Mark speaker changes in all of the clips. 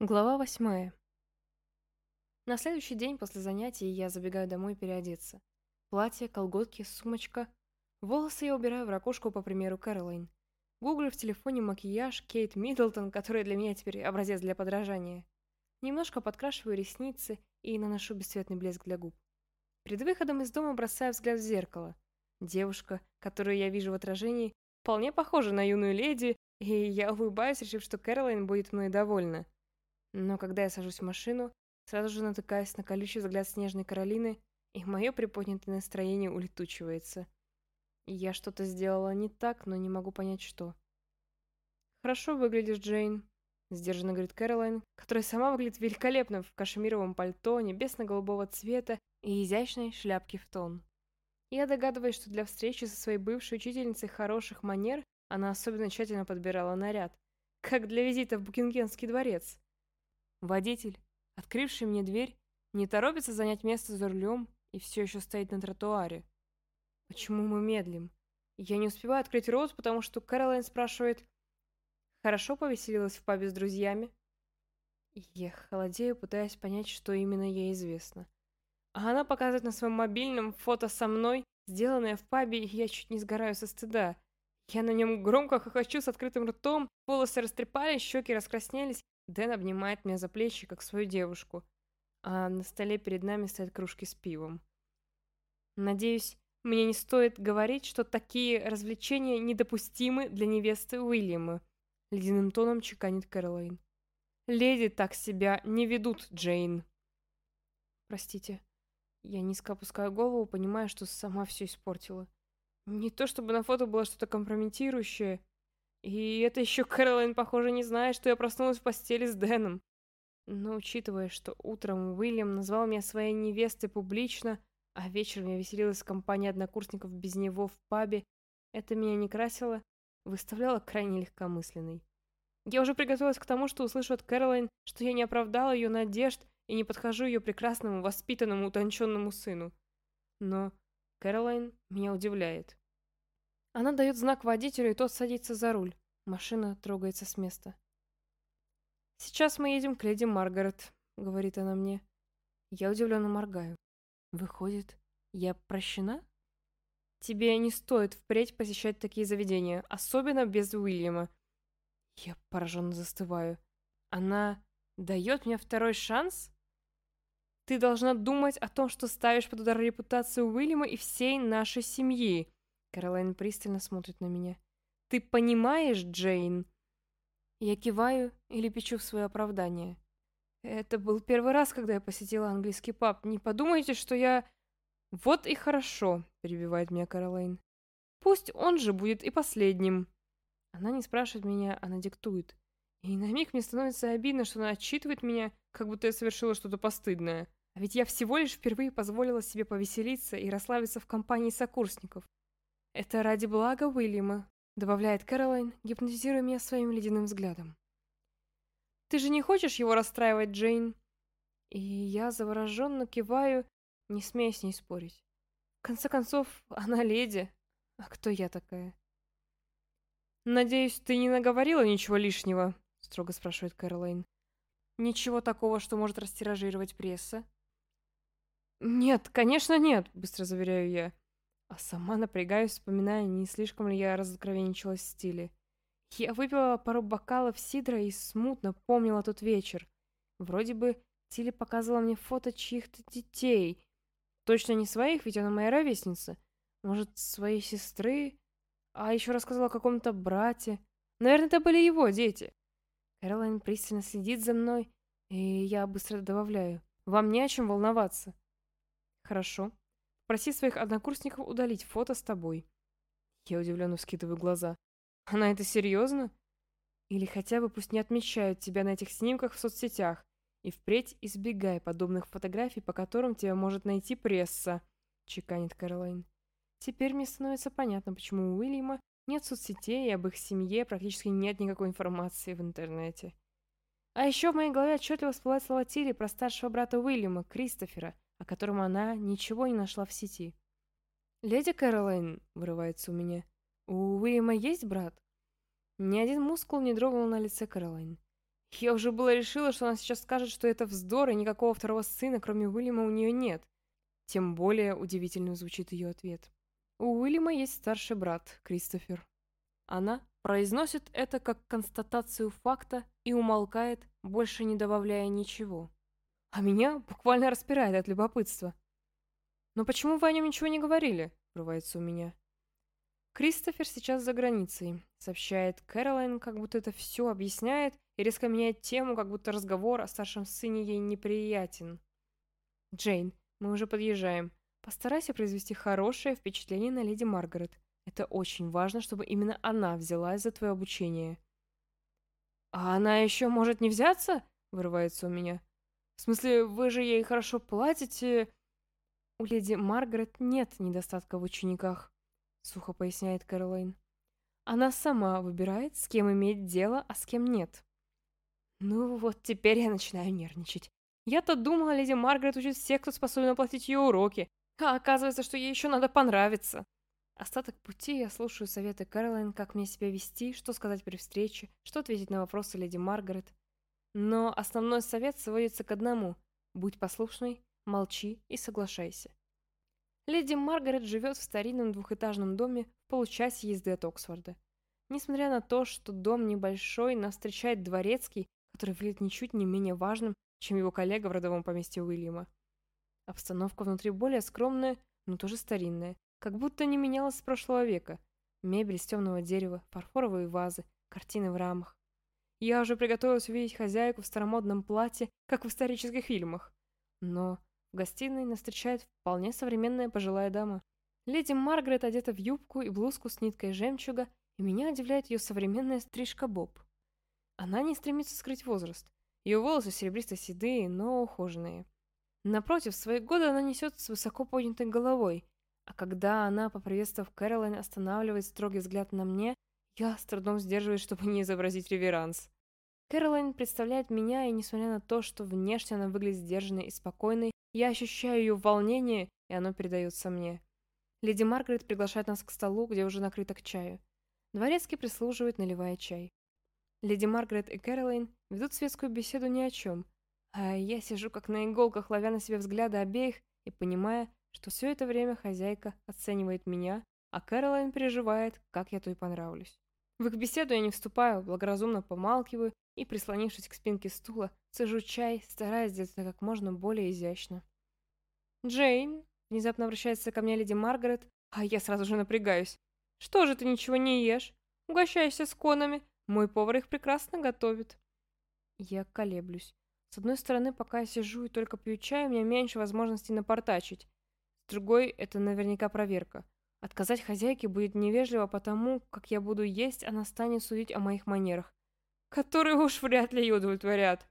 Speaker 1: Глава восьмая. На следующий день после занятий я забегаю домой переодеться. Платье, колготки, сумочка. Волосы я убираю в ракушку по примеру Кэролайн. Гуглю в телефоне макияж Кейт Миддлтон, который для меня теперь образец для подражания. Немножко подкрашиваю ресницы и наношу бесцветный блеск для губ. Перед выходом из дома бросаю взгляд в зеркало. Девушка, которую я вижу в отражении, вполне похожа на юную леди, и я улыбаюсь, решив, что Кэролайн будет мной довольна. Но когда я сажусь в машину, сразу же натыкаюсь на колючий взгляд Снежной Каролины, и мое приподнятое настроение улетучивается. Я что-то сделала не так, но не могу понять, что. «Хорошо выглядишь, Джейн», — сдержанно говорит Кэролайн, которая сама выглядит великолепно в кашемировом пальто небесно-голубого цвета и изящной шляпке в тон. Я догадываюсь, что для встречи со своей бывшей учительницей хороших манер она особенно тщательно подбирала наряд, как для визита в Букингемский дворец. Водитель, открывший мне дверь, не торопится занять место за рулем и все еще стоит на тротуаре. Почему мы медлим? Я не успеваю открыть рот, потому что Кэролайн спрашивает, «Хорошо повеселилась в пабе с друзьями?» Я холодею, пытаясь понять, что именно ей известно. А она показывает на своем мобильном фото со мной, сделанное в пабе, и я чуть не сгораю со стыда. Я на нем громко хохочу с открытым ртом, волосы растрепались, щеки раскраснелись, Дэн обнимает меня за плечи, как свою девушку, а на столе перед нами стоят кружки с пивом. Надеюсь, мне не стоит говорить, что такие развлечения недопустимы для невесты Уильяма, ледяным тоном чеканит Кэролайн. Леди так себя не ведут, Джейн. Простите. Я низко опускаю голову, понимая, что сама все испортила. Не то чтобы на фото было что-то компрометирующее, и это еще Кэролайн, похоже, не знает, что я проснулась в постели с Дэном. Но учитывая, что утром Уильям назвал меня своей невестой публично, а вечером я веселилась в компании однокурсников без него в пабе, это меня не красило, выставляло крайне легкомысленной. Я уже приготовилась к тому, что услышу от Кэролайн, что я не оправдала ее надежд и не подхожу ее прекрасному, воспитанному, утонченному сыну. Но Кэролайн меня удивляет. Она дает знак водителю, и тот садится за руль. Машина трогается с места. «Сейчас мы едем к леди Маргарет», — говорит она мне. Я удивленно моргаю. Выходит, я прощена? Тебе не стоит впредь посещать такие заведения, особенно без Уильяма. Я пораженно застываю. Она дает мне второй шанс? Ты должна думать о том, что ставишь под удар репутацию Уильяма и всей нашей семьи. Каролайн пристально смотрит на меня. «Ты понимаешь, Джейн?» Я киваю или печу в свое оправдание. Это был первый раз, когда я посетила английский паб. Не подумайте, что я... Вот и хорошо, перебивает меня Каролайн. Пусть он же будет и последним. Она не спрашивает меня, она диктует. И на миг мне становится обидно, что она отчитывает меня, как будто я совершила что-то постыдное. А ведь я всего лишь впервые позволила себе повеселиться и расслабиться в компании сокурсников. «Это ради блага Уильяма», — добавляет Кэролайн, гипнотизируя меня своим ледяным взглядом. «Ты же не хочешь его расстраивать, Джейн?» И я завороженно киваю, не смея с ней спорить. В конце концов, она леди. А кто я такая? «Надеюсь, ты не наговорила ничего лишнего?» — строго спрашивает Кэролайн. «Ничего такого, что может растиражировать пресса?» «Нет, конечно нет», — быстро заверяю я. А сама напрягаюсь, вспоминая, не слишком ли я разоткровенничалась в стиле. Я выпила пару бокалов сидра и смутно помнила тот вечер. Вроде бы Тилли показывала мне фото чьих-то детей. Точно не своих, ведь она моя ровесница. Может, своей сестры? А еще рассказывала о каком-то брате. Наверное, это были его дети. Кэролайн пристально следит за мной, и я быстро добавляю. Вам не о чем волноваться. Хорошо. Проси своих однокурсников удалить фото с тобой. Я удивленно вскидываю глаза. Она это серьезно? Или хотя бы пусть не отмечают тебя на этих снимках в соцсетях. И впредь избегай подобных фотографий, по которым тебя может найти пресса, чеканит Каролайн. Теперь мне становится понятно, почему у Уильяма нет соцсетей, и об их семье практически нет никакой информации в интернете. А еще в моей голове отчетливо всплывают слова Тилли про старшего брата Уильяма, Кристофера, о котором она ничего не нашла в сети. «Леди Кэролайн», — вырывается у меня, — «у Уильяма есть брат?» Ни один мускул не дрогнул на лице Кэролайн. Я уже было решила, что она сейчас скажет, что это вздор, и никакого второго сына, кроме Уильяма, у нее нет. Тем более удивительно звучит ее ответ. У Уильяма есть старший брат, Кристофер. Она произносит это как констатацию факта и умолкает, больше не добавляя ничего. А меня буквально распирает от любопытства. «Но почему вы о нем ничего не говорили?» — врывается у меня. «Кристофер сейчас за границей», — сообщает Кэролайн, как будто это все объясняет, и резко меняет тему, как будто разговор о старшем сыне ей неприятен. «Джейн, мы уже подъезжаем. Постарайся произвести хорошее впечатление на леди Маргарет. Это очень важно, чтобы именно она взялась за твое обучение». «А она еще может не взяться?» — вырывается у меня. «В смысле, вы же ей хорошо платите...» «У леди Маргарет нет недостатка в учениках», — сухо поясняет Кэролайн. «Она сама выбирает, с кем иметь дело, а с кем нет». Ну вот теперь я начинаю нервничать. Я-то думала, леди Маргарет учит всех, кто способен оплатить ее уроки, а оказывается, что ей еще надо понравиться. Остаток пути я слушаю советы Кэролайн, как мне себя вести, что сказать при встрече, что ответить на вопросы леди Маргарет. Но основной совет сводится к одному – будь послушной, молчи и соглашайся. Леди Маргарет живет в старинном двухэтажном доме в получасе езды от Оксфорда. Несмотря на то, что дом небольшой, нас встречает дворецкий, который выглядит ничуть не менее важным, чем его коллега в родовом поместье Уильяма. Обстановка внутри более скромная, но тоже старинная, как будто не менялась с прошлого века. Мебель из темного дерева, фарфоровые вазы, картины в рамах. Я уже приготовилась увидеть хозяйку в старомодном платье, как в исторических фильмах. Но в гостиной нас встречает вполне современная пожилая дама. Леди Маргарет одета в юбку и блузку с ниткой жемчуга, и меня удивляет ее современная стрижка Боб. Она не стремится скрыть возраст. Ее волосы серебристо-седые, но ухоженные. Напротив, свои годы она несет с высоко поднятой головой, а когда она, поприветствовав Кэролайн, останавливает строгий взгляд на мне, я с трудом сдерживаюсь, чтобы не изобразить реверанс. Кэролайн представляет меня, и несмотря на то, что внешне она выглядит сдержанной и спокойной, я ощущаю ее волнение, и оно передается мне. Леди Маргарет приглашает нас к столу, где уже накрыто к чаю. Дворецкий прислуживает, наливая чай. Леди Маргарет и Кэролайн ведут светскую беседу ни о чем, а я сижу как на иголках, ловя на себе взгляды обеих и понимая, что все это время хозяйка оценивает меня, а Кэролайн переживает, как я той понравлюсь. В их беседу я не вступаю, благоразумно помалкиваю и, прислонившись к спинке стула, цежу чай, стараясь сделать это как можно более изящно. «Джейн», — внезапно обращается ко мне леди Маргарет, а я сразу же напрягаюсь. «Что же ты ничего не ешь? Угощайся с конами, мой повар их прекрасно готовит». Я колеблюсь. С одной стороны, пока я сижу и только пью чай, у меня меньше возможностей напортачить. С другой, это наверняка проверка. Отказать хозяйке будет невежливо, потому как я буду есть, она станет судить о моих манерах которые уж вряд ли ее удовлетворят.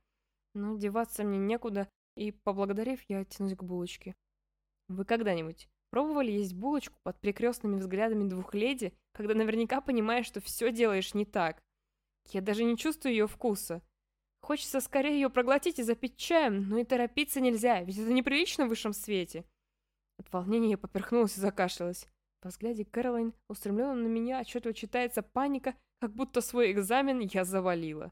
Speaker 1: Но деваться мне некуда, и, поблагодарив, я тянусь к булочке. Вы когда-нибудь пробовали есть булочку под перекрестными взглядами двух леди, когда наверняка понимаешь, что все делаешь не так? Я даже не чувствую ее вкуса. Хочется скорее ее проглотить и запить чаем, но и торопиться нельзя, ведь это неприлично в высшем свете. От волнения я поперхнулась и закашлялась. По взгляде Кэролайн, устремленном на меня, отчетливо читается паника, как будто свой экзамен я завалила.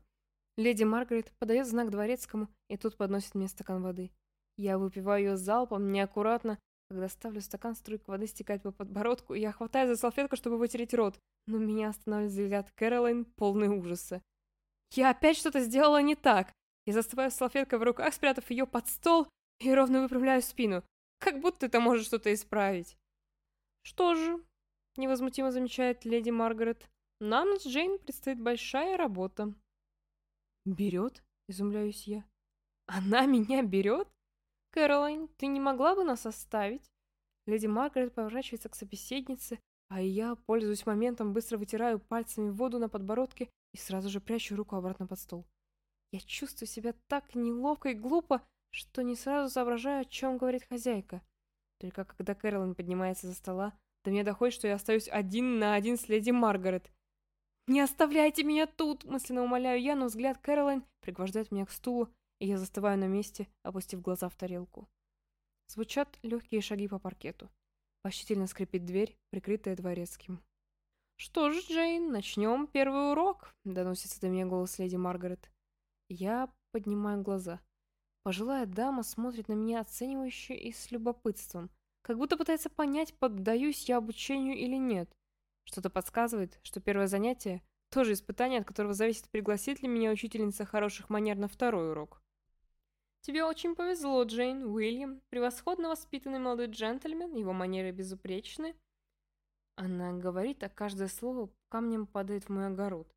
Speaker 1: Леди Маргарет подает знак дворецкому, и тут подносит мне стакан воды. Я выпиваю ее залпом, неаккуратно. Когда ставлю стакан, струйка воды стекает по подбородку, и я хватаю за салфетку, чтобы вытереть рот. Но меня останавливает взгляд Кэролайн, полный ужаса. Я опять что-то сделала не так. Я застываю с салфеткой в руках, спрятав ее под стол, и ровно выпрямляю спину. Как будто это может что-то исправить. «Что же?» — невозмутимо замечает леди Маргарет. «Нам с Джейн предстоит большая работа». «Берет?» — изумляюсь я. «Она меня берет? Кэролайн, ты не могла бы нас оставить?» Леди Маргарет поворачивается к собеседнице, а я, пользуясь моментом, быстро вытираю пальцами воду на подбородке и сразу же прячу руку обратно под стол. Я чувствую себя так неловко и глупо, что не сразу соображаю, о чем говорит хозяйка. Только когда Кэролин поднимается за стола, до меня доходит, что я остаюсь один на один с леди Маргарет. «Не оставляйте меня тут!» – мысленно умоляю я, но взгляд Кэролайн пригвождает меня к стулу, и я застываю на месте, опустив глаза в тарелку. Звучат легкие шаги по паркету. Почтительно скрипит дверь, прикрытая дворецким. «Что ж, Джейн, начнем первый урок», — доносится до меня голос леди Маргарет. Я поднимаю глаза. Пожилая дама смотрит на меня оценивающе и с любопытством, как будто пытается понять, поддаюсь я обучению или нет. Что-то подсказывает, что первое занятие – тоже испытание, от которого зависит, пригласит ли меня учительница хороших манер на второй урок. Тебе очень повезло, Джейн. Уильям, превосходно воспитанный молодой джентльмен, его манеры безупречны. Она говорит, а каждое слово камнем падает в мой огород.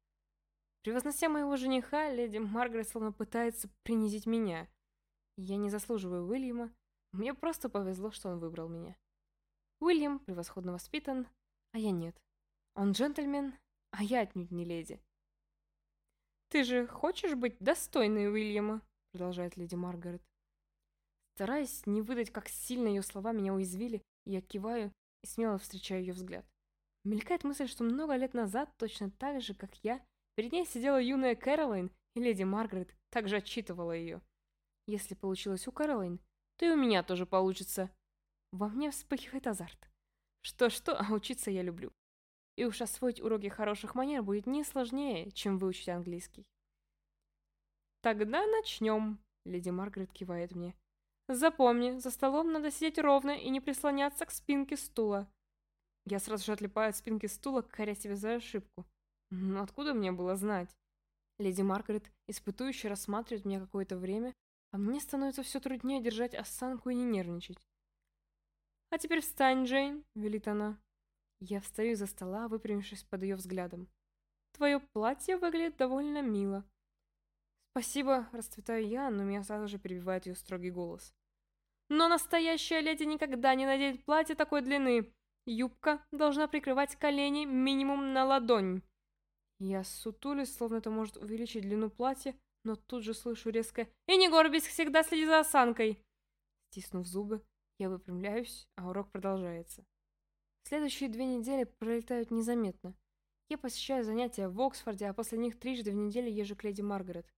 Speaker 1: Превознося моего жениха, леди Маргарет словно пытается принизить меня. Я не заслуживаю Уильяма, мне просто повезло, что он выбрал меня. Уильям превосходно воспитан, а я нет. Он джентльмен, а я отнюдь не леди. «Ты же хочешь быть достойной Уильяма?» продолжает леди Маргарет. Стараясь не выдать, как сильно ее слова меня уязвили, я киваю и смело встречаю ее взгляд. Мелькает мысль, что много лет назад, точно так же, как я, перед ней сидела юная Кэролайн, и леди Маргарет также отчитывала ее. Если получилось у Кэролайн, то и у меня тоже получится. Во мне вспыхивает азарт. Что-что, а учиться я люблю. И уж освоить уроки хороших манер будет не сложнее, чем выучить английский. «Тогда начнем», — леди Маргарет кивает мне. «Запомни, за столом надо сидеть ровно и не прислоняться к спинке стула». Я сразу же отлипаю от спинки стула, коря себе за ошибку. Ну откуда мне было знать? Леди Маргарет испытующе рассматривает меня какое-то время, а мне становится все труднее держать осанку и не нервничать. «А теперь встань, Джейн», — велит она. Я встаю из-за стола, выпрямившись под ее взглядом. «Твое платье выглядит довольно мило». «Спасибо», — расцветаю я, но меня сразу же перебивает ее строгий голос. «Но настоящая леди никогда не наденет платье такой длины. Юбка должна прикрывать колени минимум на ладонь». Я сутулюсь, словно это может увеличить длину платья, но тут же слышу резкое «И не горбись, всегда следи за осанкой!» Стиснув зубы, я выпрямляюсь, а урок продолжается. Следующие две недели пролетают незаметно. Я посещаю занятия в Оксфорде, а после них трижды в неделю езжу к леди Маргарет.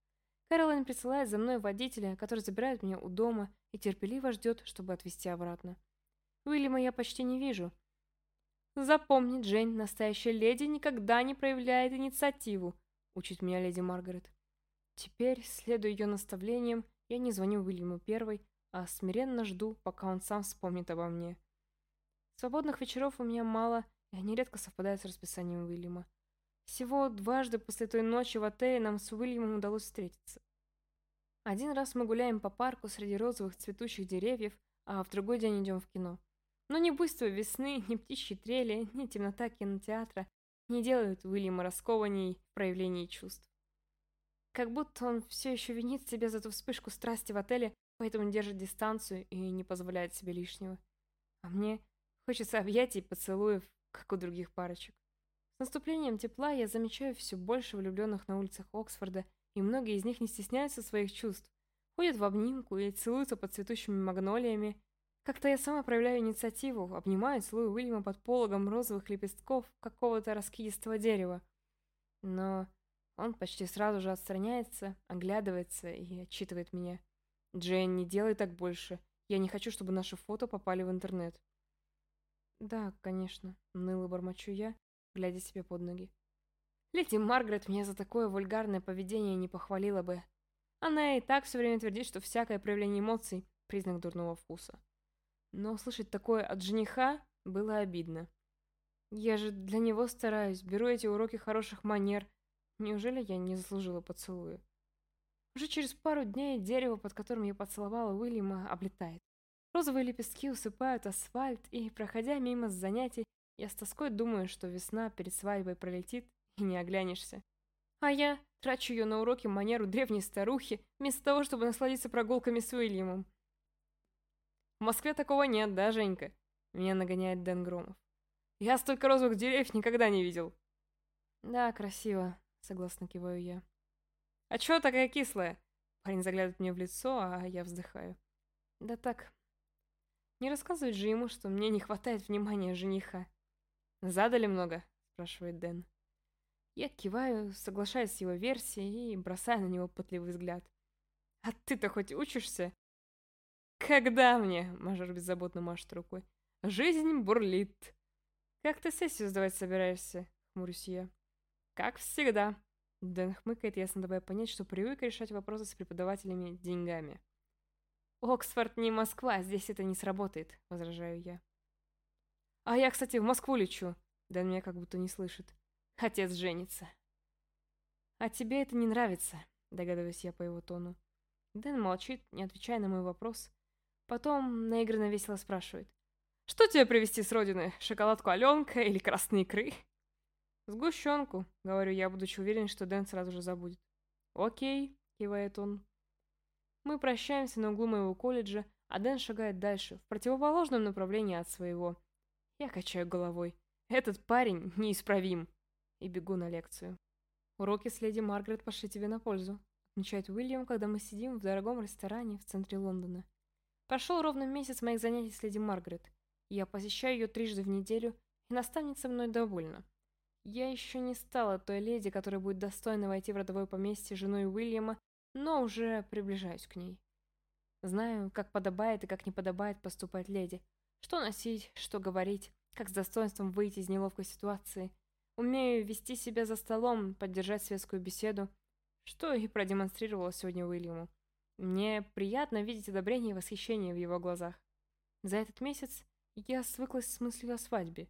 Speaker 1: Кэролайн присылает за мной водителя, который забирает меня у дома и терпеливо ждет, чтобы отвезти обратно. Уильяма я почти не вижу. «Запомни, Джейн, настоящая леди никогда не проявляет инициативу», — учит меня леди Маргарет. Теперь, следуя ее наставлениям, я не звоню Уильяму первой, а смиренно жду, пока он сам вспомнит обо мне. Свободных вечеров у меня мало, и они редко совпадают с расписанием Уильяма. Всего дважды после той ночи в отеле нам с Уильямом удалось встретиться. Один раз мы гуляем по парку среди розовых цветущих деревьев, а в другой день идем в кино. Но ни буйство весны, ни птичьи трели, ни темнота кинотеатра не делают Уильяма раскованней в проявлении чувств. Как будто он все еще винит себя за ту вспышку страсти в отеле, поэтому держит дистанцию и не позволяет себе лишнего. А мне хочется объятий и поцелуев, как у других парочек. С наступлением тепла я замечаю все больше влюбленных на улицах Оксфорда, и многие из них не стесняются своих чувств. Ходят в обнимку и целуются под цветущими магнолиями. Как-то я сама проявляю инициативу, обнимаю и целую Уильяма под пологом розовых лепестков какого-то раскидистого дерева. Но он почти сразу же отстраняется, оглядывается и отчитывает меня. «Джейн, не делай так больше. Я не хочу, чтобы наши фото попали в интернет». «Да, конечно», — ныло бормочу я, глядя себе под ноги. Леди Маргарет меня за такое вульгарное поведение не похвалила бы. Она и так все время твердит, что всякое проявление эмоций – признак дурного вкуса. Но услышать такое от жениха было обидно. Я же для него стараюсь, беру эти уроки хороших манер. Неужели я не заслужила поцелуя? Уже через пару дней дерево, под которым я поцеловала Уильяма, облетает. Розовые лепестки усыпают асфальт, и, проходя мимо занятий, я с тоской думаю, что весна перед свадьбой пролетит, и не оглянешься. А я трачу ее на уроки манеру древней старухи, вместо того, чтобы насладиться прогулками с Уильямом. В Москве такого нет, да, Женька? Меня нагоняет Дэн Громов. Я столько розовых деревьев никогда не видел. Да, красиво, согласно киваю я. А чё такая кислая? Парень заглядывает мне в лицо, а я вздыхаю. Да так. Не рассказывать же ему, что мне не хватает внимания жениха. «Задали много?» – спрашивает Дэн. Я киваю, соглашаюсь с его версией и бросаю на него пытливый взгляд. «А ты-то хоть учишься?» «Когда мне?» – мажор беззаботно машет рукой. «Жизнь бурлит». «Как ты сессию сдавать собираешься?» – хмурюсь я. «Как всегда. Дэн хмыкает, ясно давая понять, что привык решать вопросы с преподавателями деньгами. «Оксфорд не Москва, здесь это не сработает», — возражаю я. «А я, кстати, в Москву лечу», — Дэн меня как будто не слышит. «Отец женится». «А тебе это не нравится», — догадываюсь я по его тону. Дэн молчит, не отвечая на мой вопрос. Потом наигранно весело спрашивает. «Что тебе привезти с родины? Шоколадку Аленка или красные икры?» «Сгущенку», — говорю я, будучи уверен, что Дэн сразу же забудет. «Окей», — кивает он. Мы прощаемся на углу моего колледжа, а Дэн шагает дальше, в противоположном направлении от своего. Я качаю головой. Этот парень неисправим. И бегу на лекцию. Уроки с леди Маргарет пошли тебе на пользу, отмечает Уильям, когда мы сидим в дорогом ресторане в центре Лондона. Прошел ровно месяц моих занятий с леди Маргарет. Я посещаю ее трижды в неделю, и наставница мной довольна. Я еще не стала той леди, которая будет достойна войти в родовое поместье женой Уильяма, но уже приближаюсь к ней. Знаю, как подобает и как не подобает поступать леди. Что носить, что говорить, как с достоинством выйти из неловкой ситуации – Умею вести себя за столом, поддержать светскую беседу, что и продемонстрировала сегодня Уильяму. Мне приятно видеть одобрение и восхищение в его глазах. За этот месяц я свыклась с мыслью о свадьбе.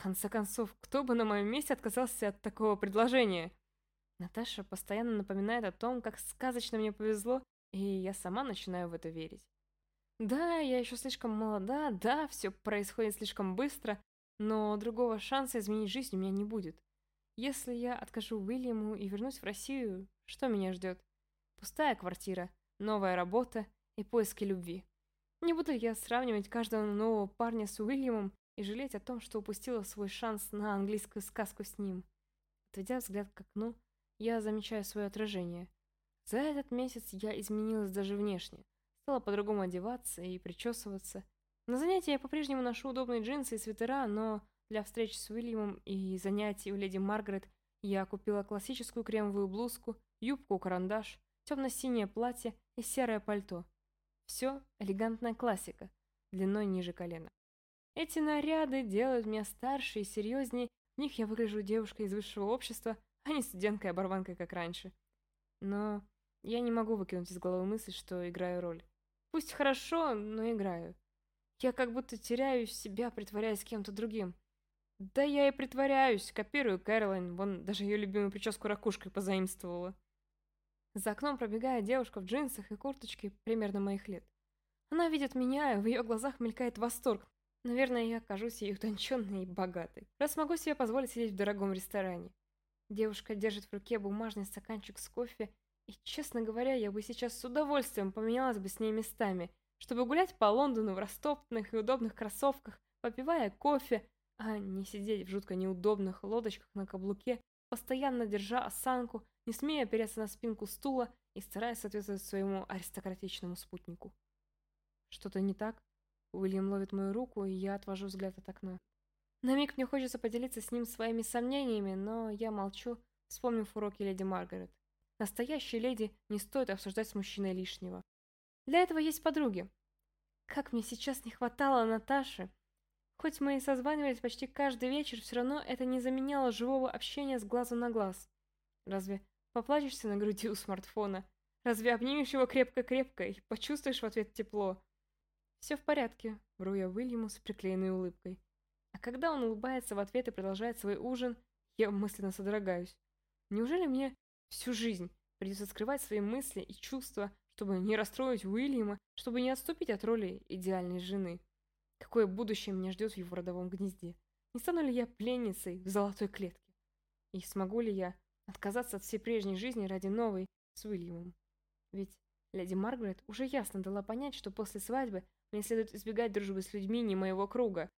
Speaker 1: Конце концов, кто бы на моем месте отказался от такого предложения? Наташа постоянно напоминает о том, как сказочно мне повезло, и я сама начинаю в это верить. Да, я еще слишком молода, да, все происходит слишком быстро, но другого шанса изменить жизнь у меня не будет. Если я откажу Уильяму и вернусь в Россию, что меня ждет? Пустая квартира, новая работа и поиски любви. Не буду я сравнивать каждого нового парня с Уильямом и жалеть о том, что упустила свой шанс на английскую сказку с ним. Отведя взгляд к окну, я замечаю свое отражение. За этот месяц я изменилась даже внешне. Стала по-другому одеваться и причесываться, на занятия я по-прежнему ношу удобные джинсы и свитера, но для встреч с Уильямом и занятий у леди Маргарет я купила классическую кремовую блузку, юбку-карандаш, темно-синее платье и серое пальто. Все элегантная классика, длиной ниже колена. Эти наряды делают меня старше и серьезнее, в них я выгляжу девушкой из высшего общества, а не студенткой-оборванкой, как раньше. Но я не могу выкинуть из головы мысль, что играю роль. Пусть хорошо, но играю. Я как будто теряю себя, притворяясь кем-то другим. Да я и притворяюсь, копирую Кэролайн, вон даже ее любимую прическу ракушкой позаимствовала. За окном пробегает девушка в джинсах и курточке примерно моих лет. Она видит меня, и в ее глазах мелькает восторг. Наверное, я окажусь ей утонченной и богатой, раз могу себе позволить сидеть в дорогом ресторане. Девушка держит в руке бумажный стаканчик с кофе, и, честно говоря, я бы сейчас с удовольствием поменялась бы с ней местами, чтобы гулять по Лондону в растоптанных и удобных кроссовках, попивая кофе, а не сидеть в жутко неудобных лодочках на каблуке, постоянно держа осанку, не смея опереться на спинку стула и стараясь соответствовать своему аристократичному спутнику. Что-то не так? Уильям ловит мою руку, и я отвожу взгляд от окна. На миг мне хочется поделиться с ним своими сомнениями, но я молчу, вспомнив уроки леди Маргарет. Настоящей леди не стоит обсуждать с мужчиной лишнего. Для этого есть подруги. Как мне сейчас не хватало Наташи. Хоть мы и созванивались почти каждый вечер, все равно это не заменяло живого общения с глазу на глаз. Разве поплачешься на груди у смартфона? Разве обнимешь его крепко-крепко и почувствуешь в ответ тепло? Все в порядке, вру я Уильяму с приклеенной улыбкой. А когда он улыбается в ответ и продолжает свой ужин, я мысленно содрогаюсь. Неужели мне всю жизнь придется скрывать свои мысли и чувства, чтобы не расстроить Уильяма, чтобы не отступить от роли идеальной жены. Какое будущее меня ждет в его родовом гнезде? Не стану ли я пленницей в золотой клетке? И смогу ли я отказаться от всей прежней жизни ради новой с Уильямом? Ведь леди Маргарет уже ясно дала понять, что после свадьбы мне следует избегать дружбы с людьми не моего круга,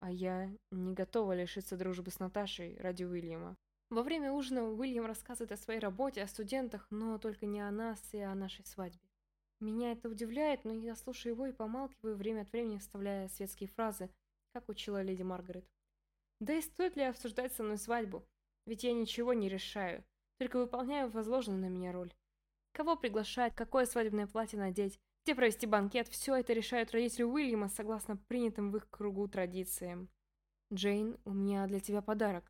Speaker 1: а я не готова лишиться дружбы с Наташей ради Уильяма. Во время ужина Уильям рассказывает о своей работе, о студентах, но только не о нас и о нашей свадьбе. Меня это удивляет, но я слушаю его и помалкиваю, время от времени вставляя светские фразы, как учила леди Маргарет. Да и стоит ли обсуждать со мной свадьбу? Ведь я ничего не решаю, только выполняю возложенную на меня роль. Кого приглашать, какое свадебное платье надеть, где провести банкет, все это решают родители Уильяма согласно принятым в их кругу традициям. «Джейн, у меня для тебя подарок».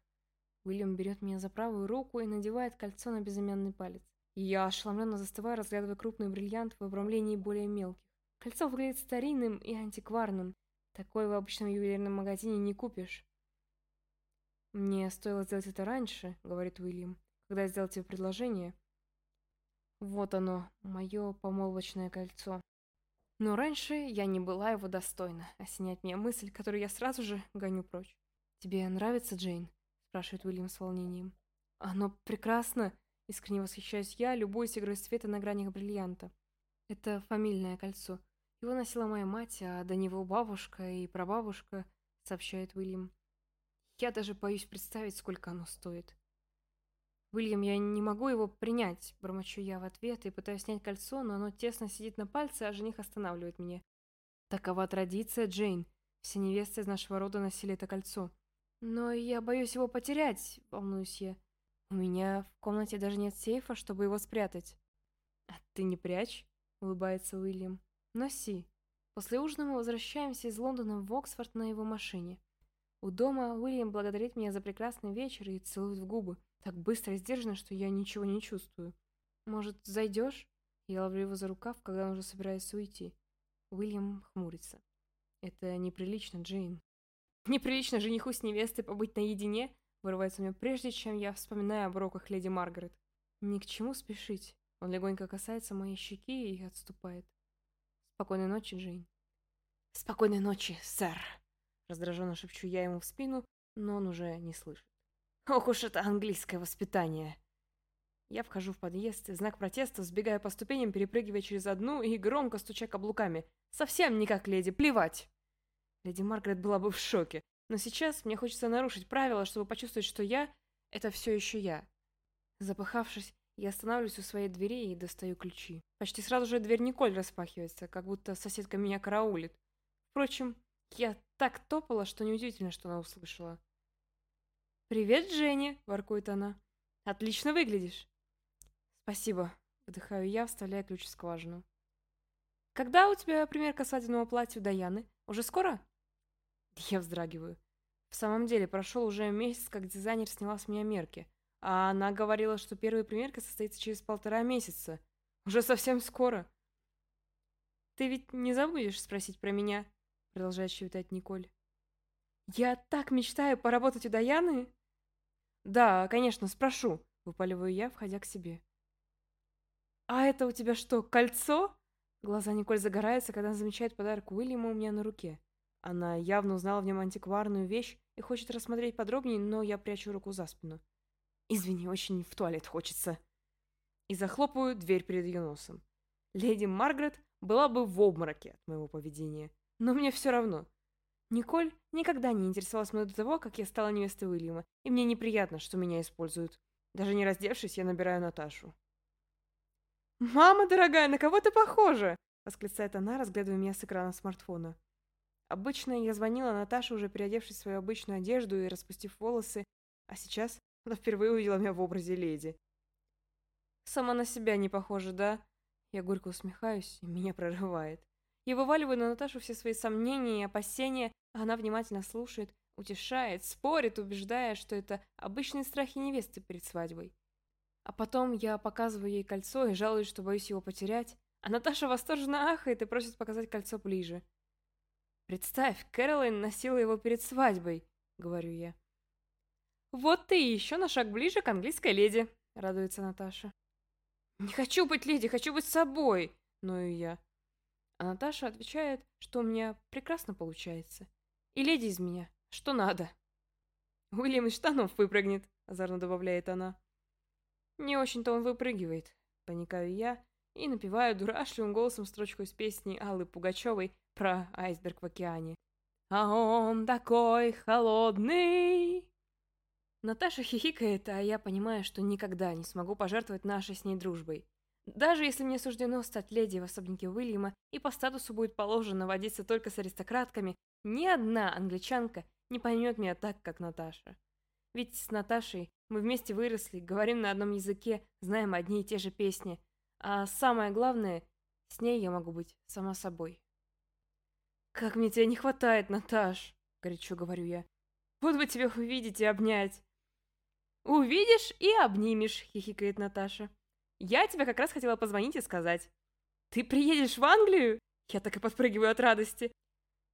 Speaker 1: Уильям берет меня за правую руку и надевает кольцо на безымянный палец. Я ошеломленно застываю, разглядывая крупный бриллиант в обрамлении более мелких. Кольцо выглядит старинным и антикварным. Такое в обычном ювелирном магазине не купишь. «Мне стоило сделать это раньше», — говорит Уильям, — «когда я сделал тебе предложение». Вот оно, мое помолвочное кольцо. Но раньше я не была его достойна, осенять меня мысль, которую я сразу же гоню прочь. «Тебе нравится, Джейн?» — спрашивает Уильям с волнением. «Оно прекрасно!» — искренне восхищаюсь я, любуюсь игрой света на гранях бриллианта. Это фамильное кольцо. Его носила моя мать, а до него бабушка и прабабушка, сообщает Уильям. Я даже боюсь представить, сколько оно стоит. «Уильям, я не могу его принять», — бормочу я в ответ и пытаюсь снять кольцо, но оно тесно сидит на пальце, а жених останавливает меня. Такова традиция, Джейн. Все невесты из нашего рода носили это кольцо. Но я боюсь его потерять, волнуюсь я. У меня в комнате даже нет сейфа, чтобы его спрятать. А ты не прячь, улыбается Уильям. Носи. После ужина мы возвращаемся из Лондона в Оксфорд на его машине. У дома Уильям благодарит меня за прекрасный вечер и целует в губы. Так быстро и сдержанно, что я ничего не чувствую. Может, зайдешь? Я ловлю его за рукав, когда он уже собирается уйти. Уильям хмурится. Это неприлично, Джейн. Неприлично жениху с невестой побыть наедине, вырывается у меня прежде, чем я вспоминаю об уроках леди Маргарет. Ни к чему спешить. Он легонько касается моей щеки и отступает. Спокойной ночи, Джейн. Спокойной ночи, сэр. Раздраженно шепчу я ему в спину, но он уже не слышит. Ох уж это английское воспитание. Я вхожу в подъезд и знак протеста сбегая по ступеням, перепрыгивая через одну и громко стуча каблуками. Совсем не как леди, плевать. Леди Маргарет была бы в шоке, но сейчас мне хочется нарушить правила, чтобы почувствовать, что я — это все еще я. Запыхавшись, я останавливаюсь у своей двери и достаю ключи. Почти сразу же дверь Николь распахивается, как будто соседка меня караулит. Впрочем, я так топала, что неудивительно, что она услышала. «Привет, Женя!» – воркует она. «Отлично выглядишь!» «Спасибо!» – вдыхаю я, вставляя ключ в скважину. «Когда у тебя примерка свадебного платья у Даяны? Уже скоро?» Я вздрагиваю. В самом деле, прошел уже месяц, как дизайнер сняла с меня мерки. А она говорила, что первая примерка состоится через полтора месяца. Уже совсем скоро. «Ты ведь не забудешь спросить про меня?» Продолжает щебетать Николь. «Я так мечтаю поработать у Даяны!» «Да, конечно, спрошу», — выпаливаю я, входя к себе. «А это у тебя что, кольцо?» Глаза Николь загораются, когда замечает подарок Уильяма у меня на руке. Она явно узнала в нем антикварную вещь и хочет рассмотреть подробнее, но я прячу руку за спину. «Извини, очень в туалет хочется». И захлопываю дверь перед ее носом. Леди Маргарет была бы в обмороке от моего поведения. Но мне все равно. Николь никогда не интересовалась мной до того, как я стала невестой Уильяма, и мне неприятно, что меня используют. Даже не раздевшись, я набираю Наташу. «Мама дорогая, на кого ты похожа?» — восклицает она, разглядывая меня с экрана смартфона. Обычно я звонила Наташе, уже переодевшись в свою обычную одежду и распустив волосы, а сейчас она впервые увидела меня в образе леди. «Сама на себя не похожа, да?» Я горько усмехаюсь, и меня прорывает. Я вываливаю на Наташу все свои сомнения и опасения, а она внимательно слушает, утешает, спорит, убеждая, что это обычные страхи невесты перед свадьбой. А потом я показываю ей кольцо и жалуюсь, что боюсь его потерять, а Наташа восторженно ахает и просит показать кольцо ближе. «Представь, Кэролайн носила его перед свадьбой», — говорю я. «Вот ты еще на шаг ближе к английской леди», — радуется Наташа. «Не хочу быть леди, хочу быть собой», — ною я. А Наташа отвечает, что у меня прекрасно получается. И леди из меня, что надо. Уильям из штанов выпрыгнет, озорно добавляет она. Не очень-то он выпрыгивает, паникаю я и напеваю дурашливым голосом строчку из песни Аллы Пугачевой про айсберг в океане. А он такой холодный. Наташа хихикает, а я понимаю, что никогда не смогу пожертвовать нашей с ней дружбой. Даже если мне суждено стать леди в особняке Уильяма и по статусу будет положено водиться только с аристократками, ни одна англичанка не поймет меня так, как Наташа. Ведь с Наташей мы вместе выросли, говорим на одном языке, знаем одни и те же песни. А самое главное, с ней я могу быть сама собой. «Как мне тебя не хватает, Наташ!» — горячо говорю я. «Вот бы тебя увидеть и обнять!» «Увидишь и обнимешь», — хихикает Наташа. «Я тебе как раз хотела позвонить и сказать». «Ты приедешь в Англию?» Я так и подпрыгиваю от радости.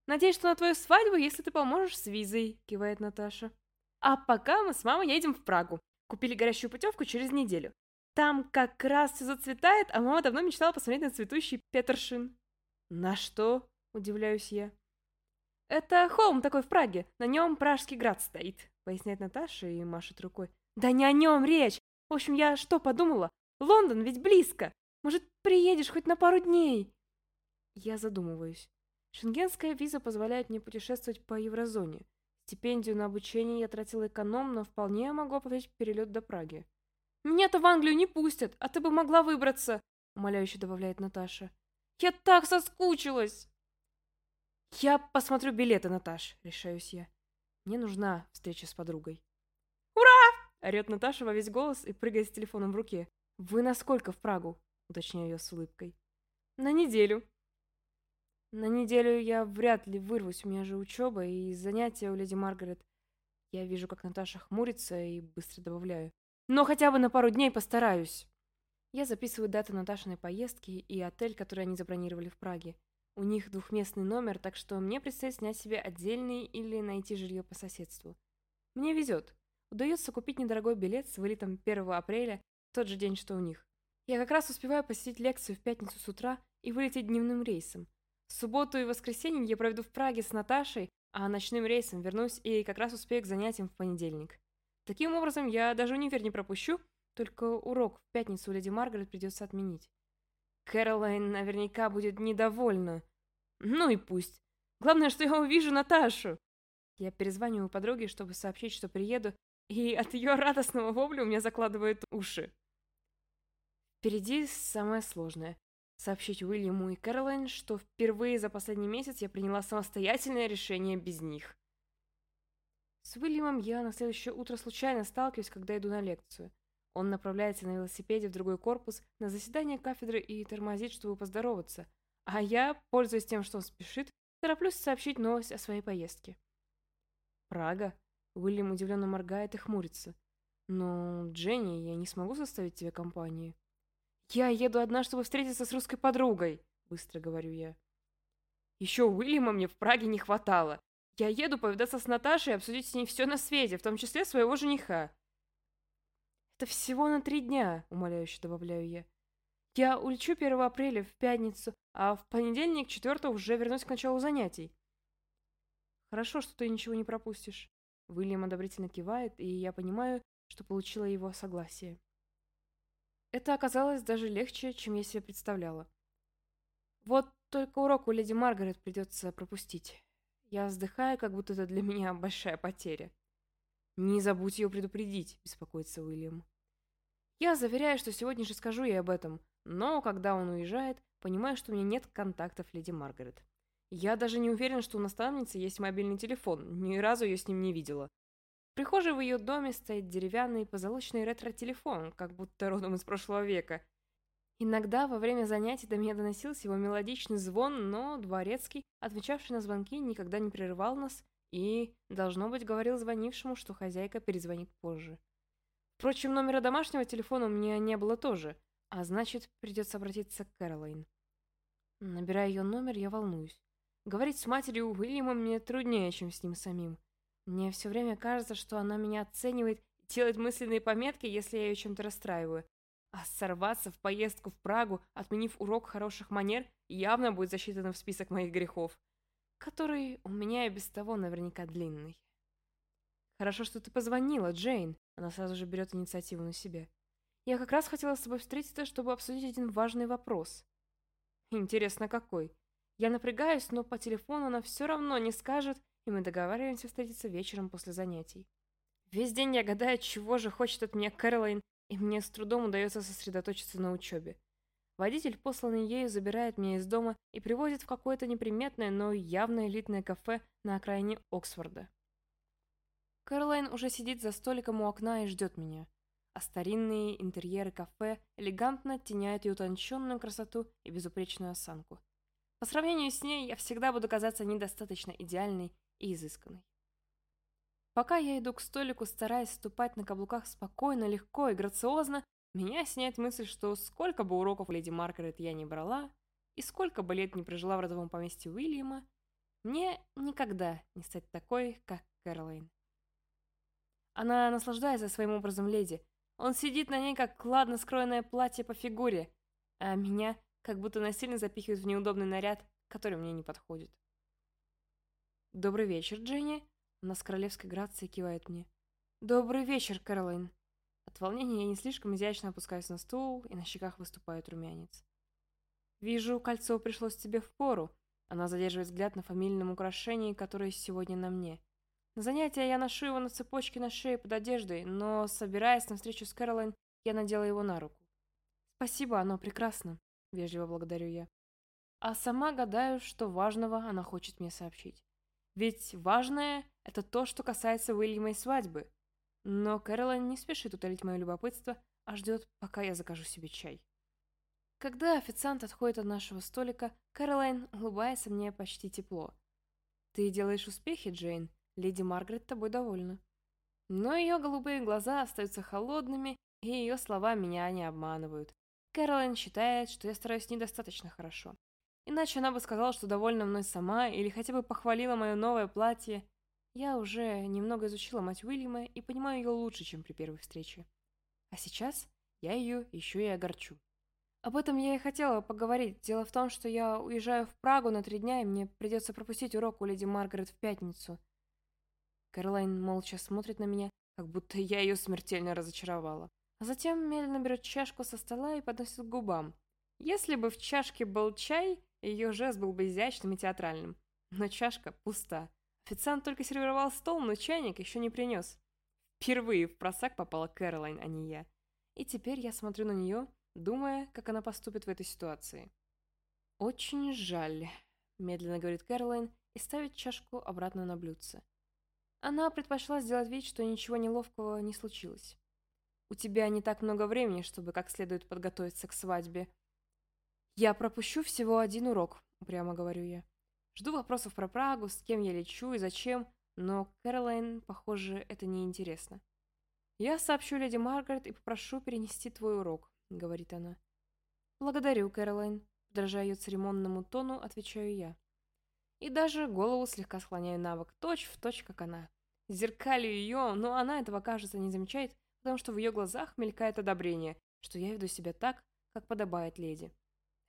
Speaker 1: «Надеюсь, что на твою свадьбу, если ты поможешь с визой», — кивает Наташа. «А пока мы с мамой едем в Прагу. Купили горящую путевку через неделю. Там как раз все зацветает, а мама давно мечтала посмотреть на цветущий Петершин». «На что?» — удивляюсь я. «Это холм такой в Праге, на нем Пражский град стоит», — поясняет Наташа и машет рукой. «Да не о нем речь! В общем, я что подумала? Лондон ведь близко! Может, приедешь хоть на пару дней?» Я задумываюсь. Шенгенская виза позволяет мне путешествовать по еврозоне. Стипендию на обучение я тратила экономно, вполне могу оплатить перелет до Праги. «Меня-то в Англию не пустят, а ты бы могла выбраться!» — умоляюще добавляет Наташа. «Я так соскучилась!» «Я посмотрю билеты, Наташ», — решаюсь я. Мне нужна встреча с подругой. «Ура!» — орет Наташа во весь голос и прыгает с телефоном в руке. «Вы насколько в Прагу?» — уточняю я с улыбкой. «На неделю». «На неделю я вряд ли вырвусь, у меня же учеба и занятия у леди Маргарет». Я вижу, как Наташа хмурится и быстро добавляю. «Но хотя бы на пару дней постараюсь». Я записываю дату Наташиной поездки и отель, который они забронировали в Праге. У них двухместный номер, так что мне предстоит снять себе отдельный или найти жилье по соседству. Мне везет. Удается купить недорогой билет с вылетом 1 апреля, тот же день, что у них. Я как раз успеваю посетить лекцию в пятницу с утра и вылететь дневным рейсом. В субботу и воскресенье я проведу в Праге с Наташей, а ночным рейсом вернусь и как раз успею к занятиям в понедельник. Таким образом, я даже универ не пропущу, только урок в пятницу у леди Маргарет придется отменить. Кэролайн наверняка будет недовольна. Ну и пусть. Главное, что я увижу Наташу. Я перезваниваю подруге, чтобы сообщить, что приеду, и от ее радостного вопля у меня закладывают уши. Впереди самое сложное. Сообщить Уильяму и Кэролайн, что впервые за последний месяц я приняла самостоятельное решение без них. С Уильямом я на следующее утро случайно сталкиваюсь, когда иду на лекцию. Он направляется на велосипеде в другой корпус на заседание кафедры и тормозит, чтобы поздороваться. А я, пользуясь тем, что он спешит, тороплюсь сообщить новость о своей поездке. Прага. Уильям удивленно моргает и хмурится. Но, Дженни, я не смогу составить тебе компанию. Я еду одна, чтобы встретиться с русской подругой, быстро говорю я. Еще Уильяма мне в Праге не хватало. Я еду повидаться с Наташей и обсудить с ней все на свете, в том числе своего жениха. «Это всего на три дня», — умоляюще добавляю я. «Я улечу 1 апреля в пятницу, а в понедельник, 4 уже вернусь к началу занятий». «Хорошо, что ты ничего не пропустишь». Уильям одобрительно кивает, и я понимаю, что получила его согласие. Это оказалось даже легче, чем я себе представляла. Вот только урок у леди Маргарет придется пропустить. Я вздыхаю, как будто это для меня большая потеря. «Не забудь ее предупредить», — беспокоится Уильям. Я заверяю, что сегодня же скажу ей об этом, но когда он уезжает, понимаю, что у меня нет контактов леди Маргарет. Я даже не уверен, что у наставницы есть мобильный телефон, ни разу ее с ним не видела. В прихожей в ее доме стоит деревянный позолоченный ретро-телефон, как будто родом из прошлого века. Иногда во время занятий до меня доносился его мелодичный звон, но дворецкий, отвечавший на звонки, никогда не прерывал нас и, должно быть, говорил звонившему, что хозяйка перезвонит позже. Впрочем, номера домашнего телефона у меня не было тоже, а значит, придется обратиться к Кэролайн. Набирая ее номер, я волнуюсь. Говорить с матерью Уильяма мне труднее, чем с ним самим. Мне все время кажется, что она меня оценивает делает мысленные пометки, если я ее чем-то расстраиваю. А сорваться в поездку в Прагу, отменив урок хороших манер, явно будет засчитано в список моих грехов, который у меня и без того наверняка длинный. «Хорошо, что ты позвонила, Джейн». Она сразу же берет инициативу на себя. «Я как раз хотела с тобой встретиться, чтобы обсудить один важный вопрос». «Интересно, какой?» Я напрягаюсь, но по телефону она все равно не скажет, и мы договариваемся встретиться вечером после занятий. Весь день я гадаю, чего же хочет от меня Кэролайн, и мне с трудом удается сосредоточиться на учебе. Водитель, посланный ею, забирает меня из дома и привозит в какое-то неприметное, но явно элитное кафе на окраине Оксфорда. Кэролайн уже сидит за столиком у окна и ждет меня. А старинные интерьеры кафе элегантно оттеняют ее утонченную красоту и безупречную осанку. По сравнению с ней я всегда буду казаться недостаточно идеальной и изысканной. Пока я иду к столику, стараясь ступать на каблуках спокойно, легко и грациозно, меня сняет мысль, что сколько бы уроков леди Маргарет я не брала, и сколько бы лет не прожила в родовом поместье Уильяма, мне никогда не стать такой, как Кэролайн. Она наслаждается своим образом леди. Он сидит на ней, как ладно скроенное платье по фигуре, а меня как будто насильно запихивают в неудобный наряд, который мне не подходит. «Добрый вечер, Дженни», она с королевской грацией кивает мне. «Добрый вечер, Кэролайн». От волнения я не слишком изящно опускаюсь на стул, и на щеках выступает румянец. «Вижу, кольцо пришлось тебе в пору». Она задерживает взгляд на фамильном украшении, которое сегодня на мне. На занятия я ношу его на цепочке на шее под одеждой, но, собираясь на встречу с Кэролайн, я надела его на руку. «Спасибо, оно прекрасно», — вежливо благодарю я. А сама гадаю, что важного она хочет мне сообщить. Ведь важное — это то, что касается Уильямой свадьбы. Но Кэролайн не спешит утолить мое любопытство, а ждет, пока я закажу себе чай. Когда официант отходит от нашего столика, Кэролайн улыбается мне почти тепло. «Ты делаешь успехи, Джейн. Леди Маргарет тобой довольна». Но ее голубые глаза остаются холодными, и ее слова меня не обманывают. Кэролайн считает, что я стараюсь недостаточно хорошо. Иначе она бы сказала, что довольна мной сама, или хотя бы похвалила мое новое платье. Я уже немного изучила мать Уильяма и понимаю ее лучше, чем при первой встрече. А сейчас я ее еще и огорчу. Об этом я и хотела поговорить. Дело в том, что я уезжаю в Прагу на три дня, и мне придется пропустить урок у леди Маргарет в пятницу. Кэролайн молча смотрит на меня, как будто я ее смертельно разочаровала. А затем медленно берет чашку со стола и подносит к губам. Если бы в чашке был чай, ее жест был бы изящным и театральным. Но чашка пуста. Официант только сервировал стол, но чайник еще не принес. Впервые в просак попала Кэролайн, а не я. И теперь я смотрю на нее, думая, как она поступит в этой ситуации. «Очень жаль», — медленно говорит Кэролайн и ставит чашку обратно на блюдце. Она предпочла сделать вид, что ничего неловкого не случилось. «У тебя не так много времени, чтобы как следует подготовиться к свадьбе», «Я пропущу всего один урок», — прямо говорю я. Жду вопросов про Прагу, с кем я лечу и зачем, но Кэролайн, похоже, это не интересно. «Я сообщу леди Маргарет и попрошу перенести твой урок», — говорит она. «Благодарю, Кэролайн», — подражая ее церемонному тону, отвечаю я. И даже голову слегка склоняю на точь в точь, как она. Зеркалю ее, но она этого, кажется, не замечает, потому что в ее глазах мелькает одобрение, что я веду себя так, как подобает леди.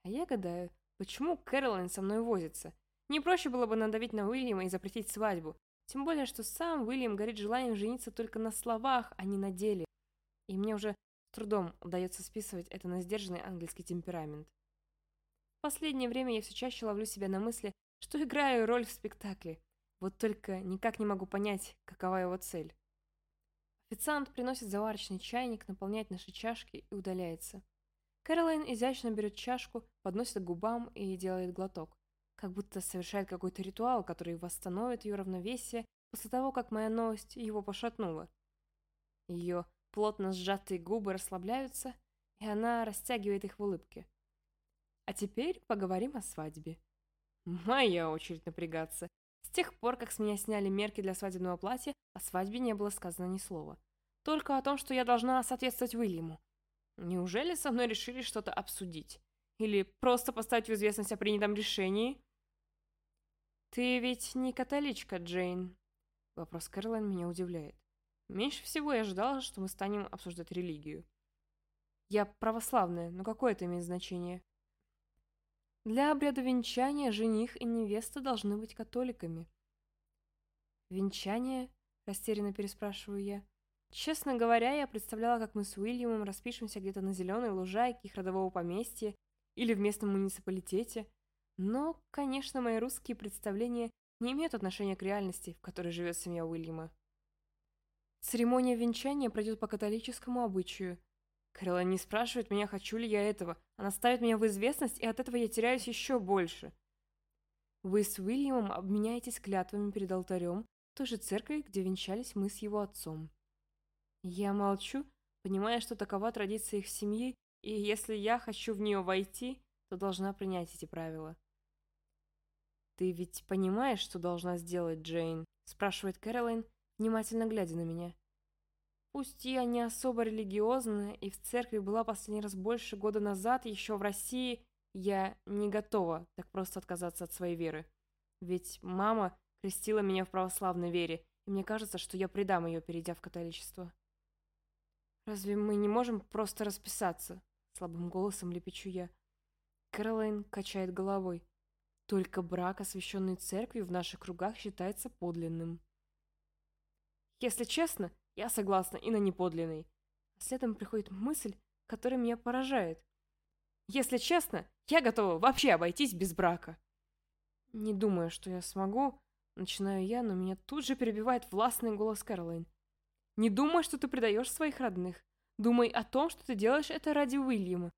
Speaker 1: А я гадаю, почему Кэролайн со мной возится? Не проще было бы надавить на Уильяма и запретить свадьбу. Тем более, что сам Уильям горит желанием жениться только на словах, а не на деле. И мне уже с трудом удается списывать это на сдержанный английский темперамент. В последнее время я все чаще ловлю себя на мысли, что играю роль в спектакле. Вот только никак не могу понять, какова его цель. Официант приносит заварочный чайник, наполняет наши чашки и удаляется. Кэролайн изящно берет чашку, подносит к губам и делает глоток. Как будто совершает какой-то ритуал, который восстановит ее равновесие после того, как моя новость его пошатнула. Ее плотно сжатые губы расслабляются, и она растягивает их в улыбке. А теперь поговорим о свадьбе. Моя очередь напрягаться. С тех пор, как с меня сняли мерки для свадебного платья, о свадьбе не было сказано ни слова. Только о том, что я должна соответствовать Уильяму. Неужели со мной решили что-то обсудить? Или просто поставить в известность о принятом решении? «Ты ведь не католичка, Джейн?» Вопрос Кэролайн меня удивляет. Меньше всего я ждала, что мы станем обсуждать религию. Я православная, но какое это имеет значение? Для обряда венчания жених и невеста должны быть католиками. «Венчание?» – растерянно переспрашиваю я. Честно говоря, я представляла, как мы с Уильямом распишемся где-то на зеленой лужайке их родового поместья или в местном муниципалитете. Но, конечно, мои русские представления не имеют отношения к реальности, в которой живет семья Уильяма. Церемония венчания пройдет по католическому обычаю. Кэролайн не спрашивает меня, хочу ли я этого. Она ставит меня в известность, и от этого я теряюсь еще больше. Вы с Уильямом обменяетесь клятвами перед алтарем той же церкви, где венчались мы с его отцом. Я молчу, понимая, что такова традиция их семьи, и если я хочу в нее войти, то должна принять эти правила. «Ты ведь понимаешь, что должна сделать Джейн?» – спрашивает Кэролайн, внимательно глядя на меня. Пусть я не особо религиозная и в церкви была последний раз больше года назад, еще в России, я не готова так просто отказаться от своей веры. Ведь мама крестила меня в православной вере, и мне кажется, что я предам ее, перейдя в католичество. «Разве мы не можем просто расписаться?» Слабым голосом лепечу я. Кэролайн качает головой. Только брак, освященный церковью, в наших кругах считается подлинным. Если честно, я согласна и на неподлинный. Следом приходит мысль, которая меня поражает. Если честно, я готова вообще обойтись без брака. Не думаю, что я смогу, начинаю я, но меня тут же перебивает властный голос Кэролайн. Не думай, что ты предаешь своих родных. Думай о том, что ты делаешь это ради Уильяма.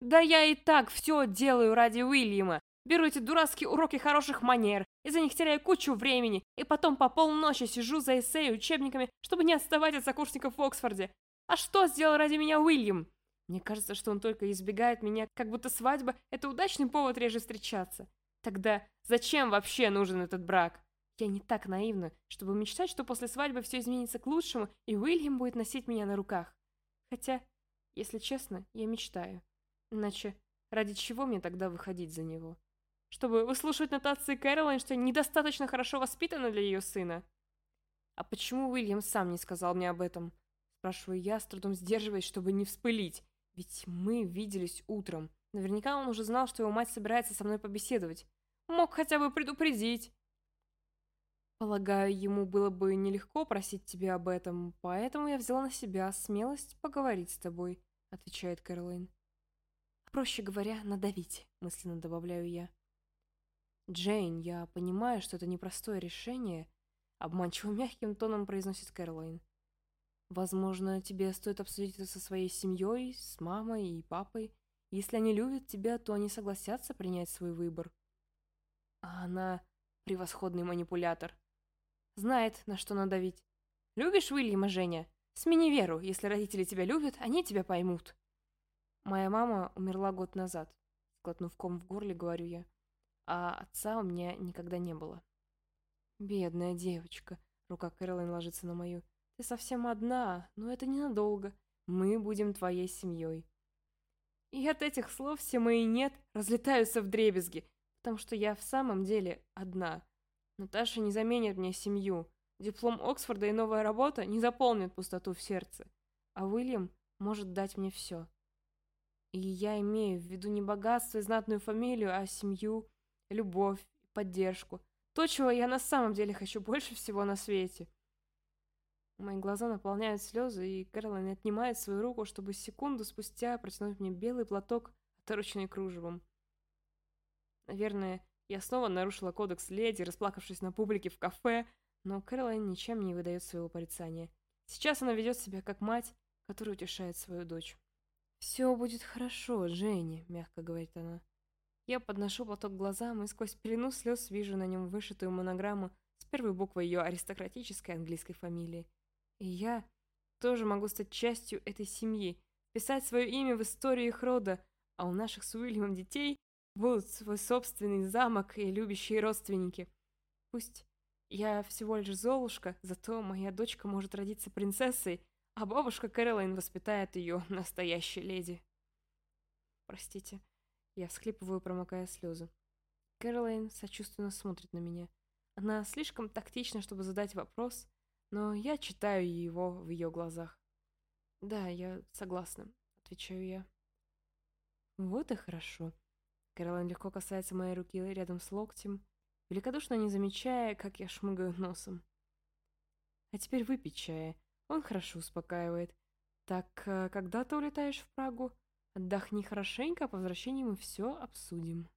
Speaker 1: Да я и так все делаю ради Уильяма. Беру эти дурацкие уроки хороших манер, из-за них теряю кучу времени, и потом по полночи сижу за эссе и учебниками, чтобы не отставать от сокурсников в Оксфорде. А что сделал ради меня Уильям? Мне кажется, что он только избегает меня, как будто свадьба — это удачный повод реже встречаться. Тогда зачем вообще нужен этот брак? Я не так наивна, чтобы мечтать, что после свадьбы все изменится к лучшему, и Уильям будет носить меня на руках. Хотя, если честно, я мечтаю. Иначе, ради чего мне тогда выходить за него? чтобы выслушивать нотации Кэролайн, что я недостаточно хорошо воспитана для ее сына. «А почему Уильям сам не сказал мне об этом?» Спрашиваю я, с трудом сдерживаясь, чтобы не вспылить. Ведь мы виделись утром. Наверняка он уже знал, что его мать собирается со мной побеседовать. Мог хотя бы предупредить. Полагаю, ему было бы нелегко просить тебя об этом, поэтому я взяла на себя смелость поговорить с тобой, отвечает Кэролайн. Проще говоря, надавить, мысленно добавляю я. «Джейн, я понимаю, что это непростое решение», — обманчиво мягким тоном произносит Кэролайн. «Возможно, тебе стоит обсудить это со своей семьей, с мамой и папой. Если они любят тебя, то они согласятся принять свой выбор». А она превосходный манипулятор. Знает, на что надавить. «Любишь Уильяма, Женя? Смени веру. Если родители тебя любят, они тебя поймут». «Моя мама умерла год назад», — сглотнув ком в горле, говорю я а отца у меня никогда не было. Бедная девочка. Рука Кэролайн ложится на мою. Ты совсем одна, но это ненадолго. Мы будем твоей семьей. И от этих слов все мои «нет» разлетаются в дребезги, потому что я в самом деле одна. Наташа не заменит мне семью. Диплом Оксфорда и новая работа не заполнят пустоту в сердце. А Уильям может дать мне все. И я имею в виду не богатство и знатную фамилию, а семью, любовь, поддержку. То, чего я на самом деле хочу больше всего на свете. Мои глаза наполняют слезы, и Кэролайн отнимает свою руку, чтобы секунду спустя протянуть мне белый платок, отороченный кружевом. Наверное, я снова нарушила кодекс леди, расплакавшись на публике в кафе, но Кэролайн ничем не выдает своего порицания. Сейчас она ведет себя как мать, которая утешает свою дочь. «Все будет хорошо, Женя», — мягко говорит она. Я подношу платок к глазам и сквозь пелену слез вижу на нем вышитую монограмму с первой буквой ее аристократической английской фамилии. И я тоже могу стать частью этой семьи, писать свое имя в истории их рода, а у наших с Уильямом детей будут свой собственный замок и любящие родственники. Пусть я всего лишь Золушка, зато моя дочка может родиться принцессой, а бабушка Кэролайн воспитает ее настоящей леди. Простите. Я всхлипываю, промокая слезы. Кэролайн сочувственно смотрит на меня. Она слишком тактична, чтобы задать вопрос, но я читаю его в ее глазах. «Да, я согласна», — отвечаю я. «Вот и хорошо». Кэролайн легко касается моей руки рядом с локтем, великодушно не замечая, как я шмыгаю носом. «А теперь выпей чая. Он хорошо успокаивает. Так, э, когда ты улетаешь в Прагу?» Отдохни хорошенько, а по возвращении мы все обсудим.